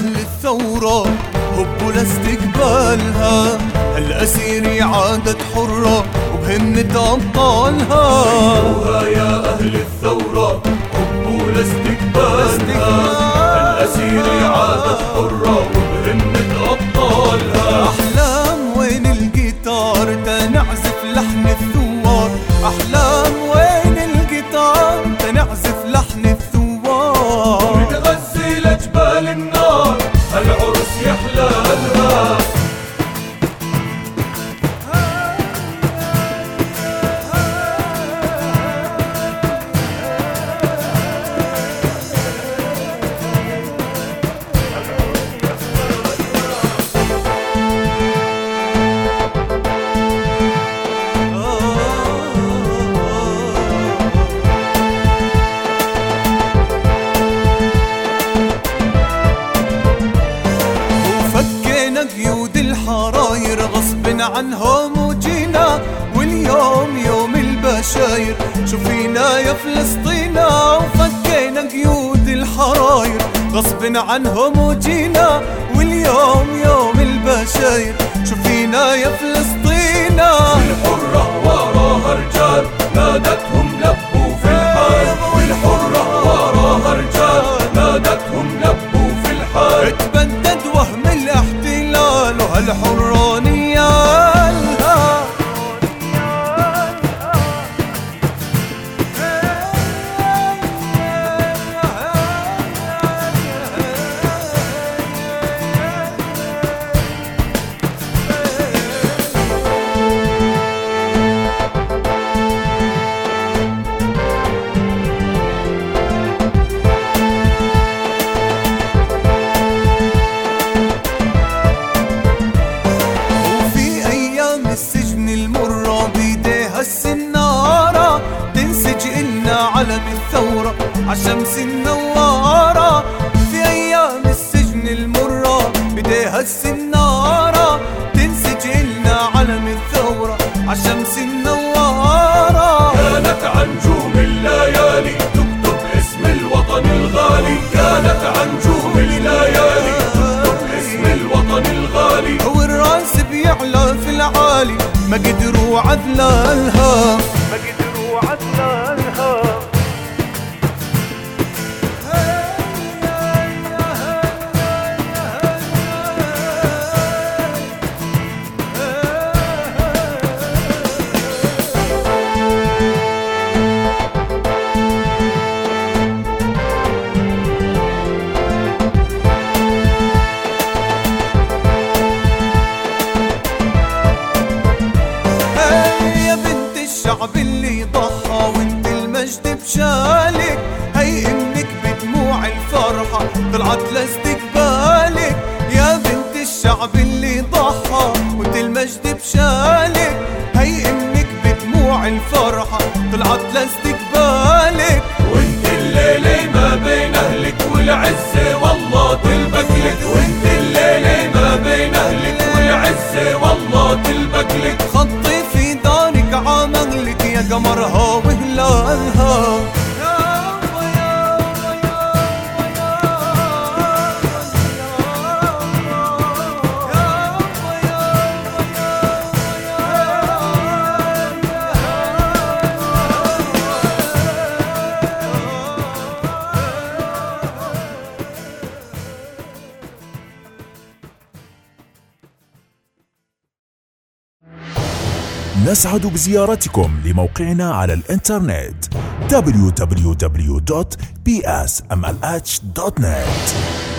أهل الثورة هبوا لاستقبالها. هالأسير عادت حرة وبهمة أبطالها وفكينا قيود الحراير غصب عنهم وجينا. واليوم يوم البشاير شوفينا يا فلسطينا وفكينا قيود الحراير. غصب عنهم وجينا واليوم يوم البشاير شوفينا عشمس النوارة في أيام السجن المرة بيديها السنارة تنسج إلنا علم الثورة. عشمس النوارة. كانت عنجوم الليالي تكتب اسم الوطن الغالي. كانت عنجوم الليالي تكتب اسم الوطن الغالي. هو الرأس بيعلى في العالي ما قدروا عدلالها الشعب اللي ضحى وانت المجد بشالك. هي إنك بدموع الفرحة طلعت لاستقبالك. يا بنت الشعب اللي ضحى وانت المجد بشالك. هي إنك بدموع الفرحة طلعت لاستقبالك. وانت الليلة ما بين أهلك والعزة والله تلبك لك. وانت الليلة ما بين أهلك والعزة والله تلبك لك. خطي قمرها وهلالها نسعد بزيارتكم لموقعنا على الإنترنت www.psmlh.net